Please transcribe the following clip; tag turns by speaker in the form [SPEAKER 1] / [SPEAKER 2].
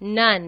[SPEAKER 1] None.